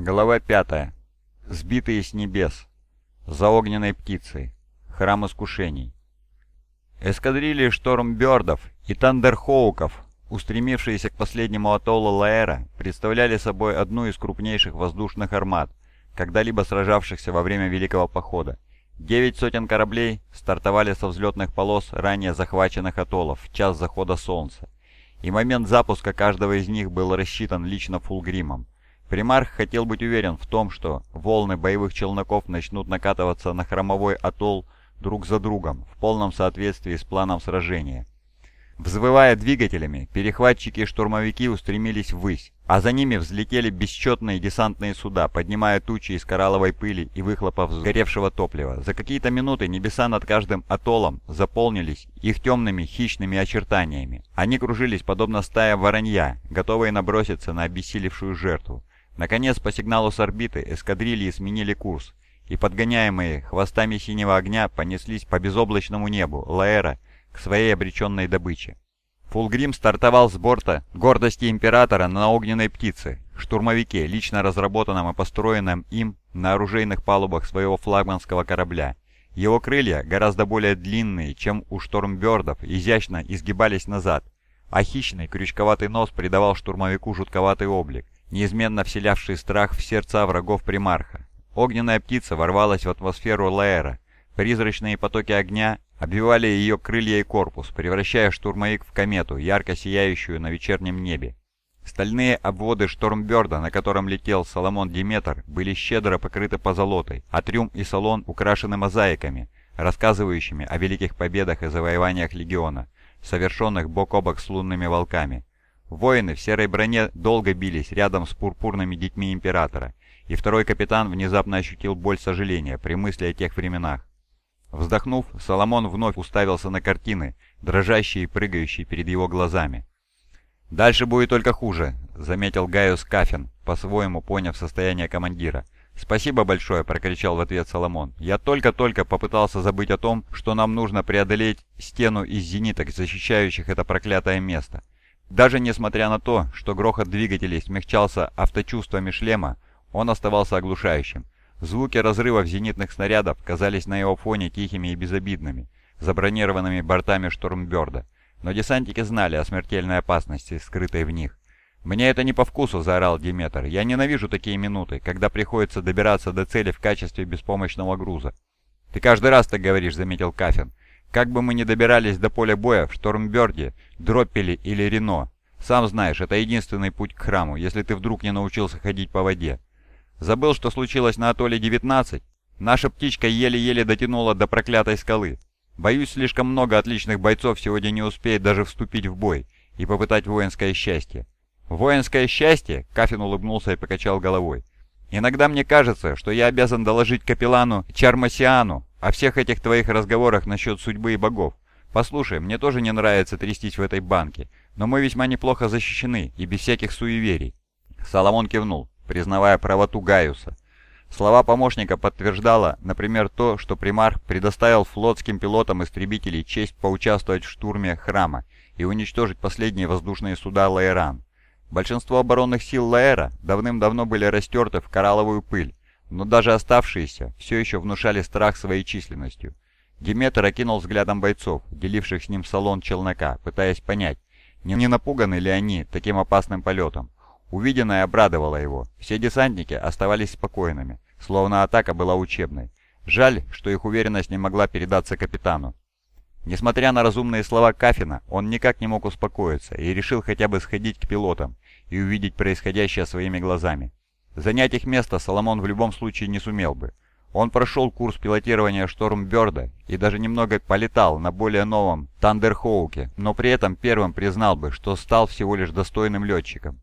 Глава 5. Сбитые с небес. За огненной птицей. Храм искушений. Эскадрильи штормбердов и тандерхоуков, устремившиеся к последнему атоллу Лаэра, представляли собой одну из крупнейших воздушных армад, когда-либо сражавшихся во время Великого Похода. Девять сотен кораблей стартовали со взлетных полос ранее захваченных атоллов в час захода солнца, и момент запуска каждого из них был рассчитан лично Фулгримом. Примарх хотел быть уверен в том, что волны боевых челноков начнут накатываться на хромовой атолл друг за другом, в полном соответствии с планом сражения. Взвывая двигателями, перехватчики и штурмовики устремились ввысь, а за ними взлетели бесчетные десантные суда, поднимая тучи из коралловой пыли и выхлопов сгоревшего топлива. За какие-то минуты небеса над каждым атоллом заполнились их темными хищными очертаниями. Они кружились, подобно стая воронья, готовые наброситься на обессилевшую жертву. Наконец, по сигналу с орбиты эскадрильи сменили курс, и подгоняемые хвостами синего огня понеслись по безоблачному небу Лаэра к своей обреченной добыче. Фулгрим стартовал с борта гордости Императора на огненной птице, штурмовике, лично разработанном и построенном им на оружейных палубах своего флагманского корабля. Его крылья, гораздо более длинные, чем у штормбердов, изящно изгибались назад, а хищный крючковатый нос придавал штурмовику жутковатый облик неизменно вселявший страх в сердца врагов примарха. Огненная птица ворвалась в атмосферу Лаэра. Призрачные потоки огня обвивали ее крылья и корпус, превращая штурмовик в комету, ярко сияющую на вечернем небе. Стальные обводы Штормберда, на котором летел Соломон Диметр, были щедро покрыты позолотой, а трюм и салон украшены мозаиками, рассказывающими о великих победах и завоеваниях Легиона, совершенных бок о бок с лунными волками. Воины в серой броне долго бились рядом с пурпурными детьми Императора, и второй капитан внезапно ощутил боль сожаления при мысли о тех временах. Вздохнув, Соломон вновь уставился на картины, дрожащие и прыгающие перед его глазами. «Дальше будет только хуже», — заметил Гaius Кафин, по-своему поняв состояние командира. «Спасибо большое», — прокричал в ответ Соломон. «Я только-только попытался забыть о том, что нам нужно преодолеть стену из зениток, защищающих это проклятое место. Даже несмотря на то, что грохот двигателей смягчался авточувствами шлема, он оставался оглушающим. Звуки разрывов зенитных снарядов казались на его фоне тихими и безобидными, забронированными бортами Штормберда. Но десантники знали о смертельной опасности, скрытой в них. «Мне это не по вкусу», — заорал Диметр. «Я ненавижу такие минуты, когда приходится добираться до цели в качестве беспомощного груза». «Ты каждый раз так говоришь», — заметил Кафин. Как бы мы ни добирались до поля боя в Штормберде, Дроппеле или Рено, сам знаешь, это единственный путь к храму, если ты вдруг не научился ходить по воде. Забыл, что случилось на атолле 19? Наша птичка еле-еле дотянула до проклятой скалы. Боюсь, слишком много отличных бойцов сегодня не успеет даже вступить в бой и попытать воинское счастье. «Воинское счастье?» — Кафин улыбнулся и покачал головой. «Иногда мне кажется, что я обязан доложить капеллану Чармасиану о всех этих твоих разговорах насчет судьбы и богов. Послушай, мне тоже не нравится трястись в этой банке, но мы весьма неплохо защищены и без всяких суеверий». Соломон кивнул, признавая правоту Гaiuса. Слова помощника подтверждало, например, то, что примарх предоставил флотским пилотам истребителей честь поучаствовать в штурме храма и уничтожить последние воздушные суда Лаэран. Большинство оборонных сил Лаэра давным-давно были растерты в коралловую пыль, но даже оставшиеся все еще внушали страх своей численностью. Диметр окинул взглядом бойцов, деливших с ним салон челнока, пытаясь понять, не напуганы ли они таким опасным полетом. Увиденное обрадовало его. Все десантники оставались спокойными, словно атака была учебной. Жаль, что их уверенность не могла передаться капитану. Несмотря на разумные слова Кафина, он никак не мог успокоиться и решил хотя бы сходить к пилотам и увидеть происходящее своими глазами. Занять их место Соломон в любом случае не сумел бы. Он прошел курс пилотирования Штормберда и даже немного полетал на более новом Тандерхоуке, но при этом первым признал бы, что стал всего лишь достойным летчиком.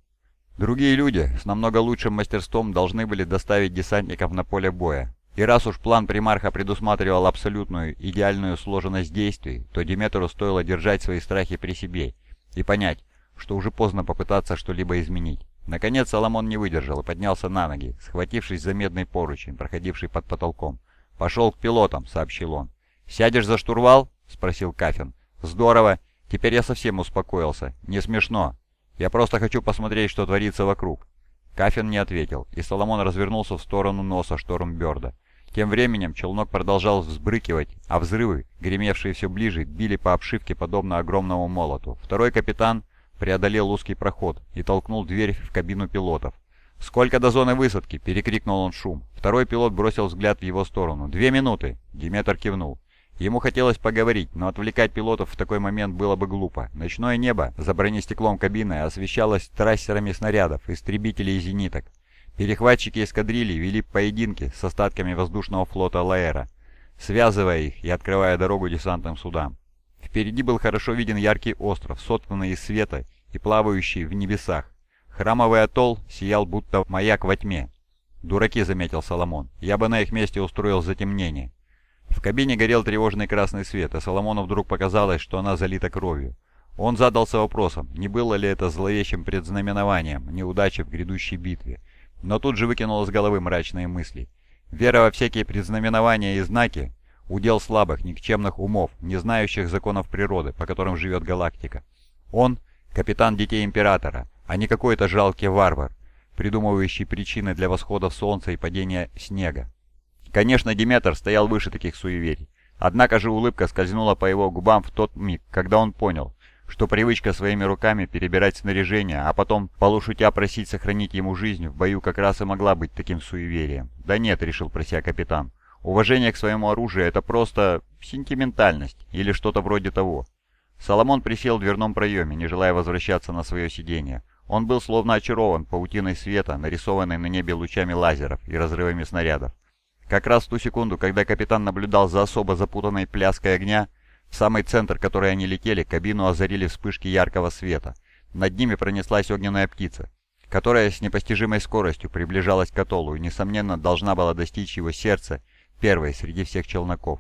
Другие люди с намного лучшим мастерством должны были доставить десантников на поле боя. И раз уж план примарха предусматривал абсолютную идеальную сложенность действий, то Диметру стоило держать свои страхи при себе и понять, что уже поздно попытаться что-либо изменить. Наконец Соломон не выдержал и поднялся на ноги, схватившись за медный поручень, проходивший под потолком. «Пошел к пилотам», — сообщил он. «Сядешь за штурвал?» — спросил Кафин. «Здорово. Теперь я совсем успокоился. Не смешно. Я просто хочу посмотреть, что творится вокруг». Кафин не ответил, и Соломон развернулся в сторону носа Штормберда. Тем временем челнок продолжал взбрыкивать, а взрывы, гремевшие все ближе, били по обшивке подобно огромному молоту. Второй капитан преодолел узкий проход и толкнул дверь в кабину пилотов. «Сколько до зоны высадки?» — перекрикнул он шум. Второй пилот бросил взгляд в его сторону. «Две минуты!» — Диметр кивнул. Ему хотелось поговорить, но отвлекать пилотов в такой момент было бы глупо. Ночное небо за бронестеклом кабины освещалось трассерами снарядов, истребителей и зениток. Перехватчики эскадрильи вели поединки с остатками воздушного флота Лаэра, связывая их и открывая дорогу десантным судам. Впереди был хорошо виден яркий остров, сотканный из света и плавающий в небесах. Храмовый атолл сиял будто маяк во тьме. «Дураки», — заметил Соломон, — «я бы на их месте устроил затемнение». В кабине горел тревожный красный свет, а Соломону вдруг показалось, что она залита кровью. Он задался вопросом, не было ли это зловещим предзнаменованием неудачи в грядущей битве. Но тут же выкинул из головы мрачные мысли. Вера во всякие предзнаменования и знаки – удел слабых, никчемных умов, не знающих законов природы, по которым живет галактика. Он – капитан Детей Императора, а не какой-то жалкий варвар, придумывающий причины для восходов солнца и падения снега. Конечно, Диметр стоял выше таких суеверий. Однако же улыбка скользнула по его губам в тот миг, когда он понял, что привычка своими руками перебирать снаряжение, а потом полушутя просить сохранить ему жизнь в бою как раз и могла быть таким суеверием. «Да нет», — решил про себя капитан, — «уважение к своему оружию — это просто сентиментальность или что-то вроде того». Соломон присел в дверном проеме, не желая возвращаться на свое сиденье. Он был словно очарован паутиной света, нарисованной на небе лучами лазеров и разрывами снарядов. Как раз в ту секунду, когда капитан наблюдал за особо запутанной пляской огня, в самый центр, который они летели, кабину озарили вспышки яркого света. Над ними пронеслась огненная птица, которая с непостижимой скоростью приближалась к атоллу и, несомненно, должна была достичь его сердца первой среди всех челноков.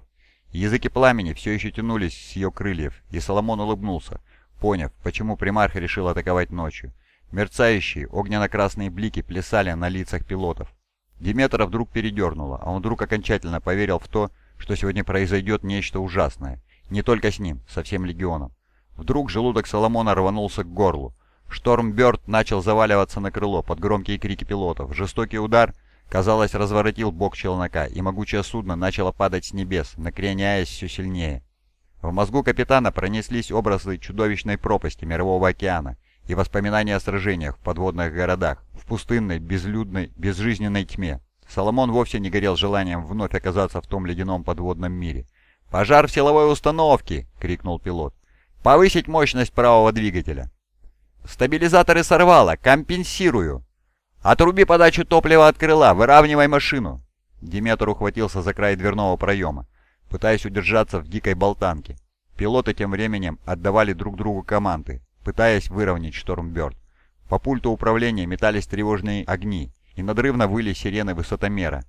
Языки пламени все еще тянулись с ее крыльев, и Соломон улыбнулся, поняв, почему примарх решил атаковать ночью. Мерцающие огненно-красные блики плясали на лицах пилотов. Диметра вдруг передернуло, а он вдруг окончательно поверил в то, что сегодня произойдет нечто ужасное. Не только с ним, со всем легионом. Вдруг желудок Соломона рванулся к горлу. Штормберт начал заваливаться на крыло под громкие крики пилотов. Жестокий удар, казалось, разворотил бок челнока, и могучее судно начало падать с небес, накреняясь все сильнее. В мозгу капитана пронеслись образы чудовищной пропасти Мирового океана и воспоминания о сражениях в подводных городах, в пустынной, безлюдной, безжизненной тьме. Соломон вовсе не горел желанием вновь оказаться в том ледяном подводном мире. «Пожар в силовой установке!» — крикнул пилот. «Повысить мощность правого двигателя!» «Стабилизаторы сорвало! Компенсирую!» «Отруби подачу топлива от крыла! Выравнивай машину!» Диметр ухватился за край дверного проема, пытаясь удержаться в дикой болтанке. Пилоты тем временем отдавали друг другу команды, пытаясь выровнять Штормберт. По пульту управления метались тревожные огни, и надрывно выли сирены высотомера,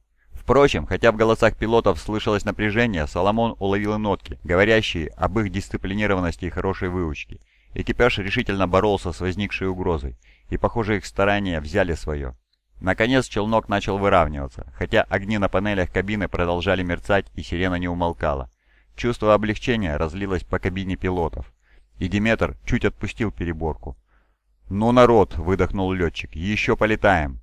Впрочем, хотя в голосах пилотов слышалось напряжение, Соломон уловил нотки, говорящие об их дисциплинированности и хорошей выучке. Экипаж решительно боролся с возникшей угрозой, и, похоже, их старания взяли свое. Наконец челнок начал выравниваться, хотя огни на панелях кабины продолжали мерцать и сирена не умолкала. Чувство облегчения разлилось по кабине пилотов, и Диметр чуть отпустил переборку. «Ну, народ!» — выдохнул летчик. «Еще полетаем!»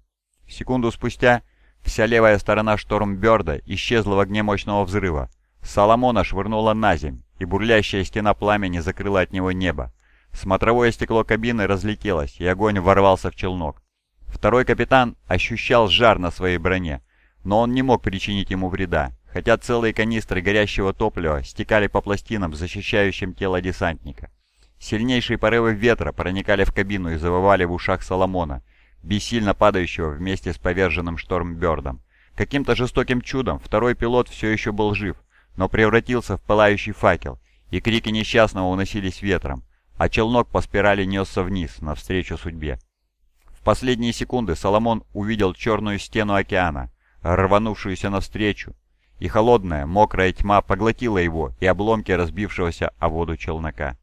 Секунду спустя Вся левая сторона Штормберда исчезла в огне мощного взрыва. Соломона швырнула на земь, и бурлящая стена пламени закрыла от него небо. Смотровое стекло кабины разлетелось, и огонь ворвался в челнок. Второй капитан ощущал жар на своей броне, но он не мог причинить ему вреда, хотя целые канистры горящего топлива стекали по пластинам, защищающим тело десантника. Сильнейшие порывы ветра проникали в кабину и завывали в ушах Соломона, бессильно падающего вместе с поверженным Штормбердом. Каким-то жестоким чудом второй пилот все еще был жив, но превратился в пылающий факел, и крики несчастного уносились ветром, а челнок по спирали несся вниз, навстречу судьбе. В последние секунды Соломон увидел черную стену океана, рванувшуюся навстречу, и холодная, мокрая тьма поглотила его и обломки разбившегося о воду челнока.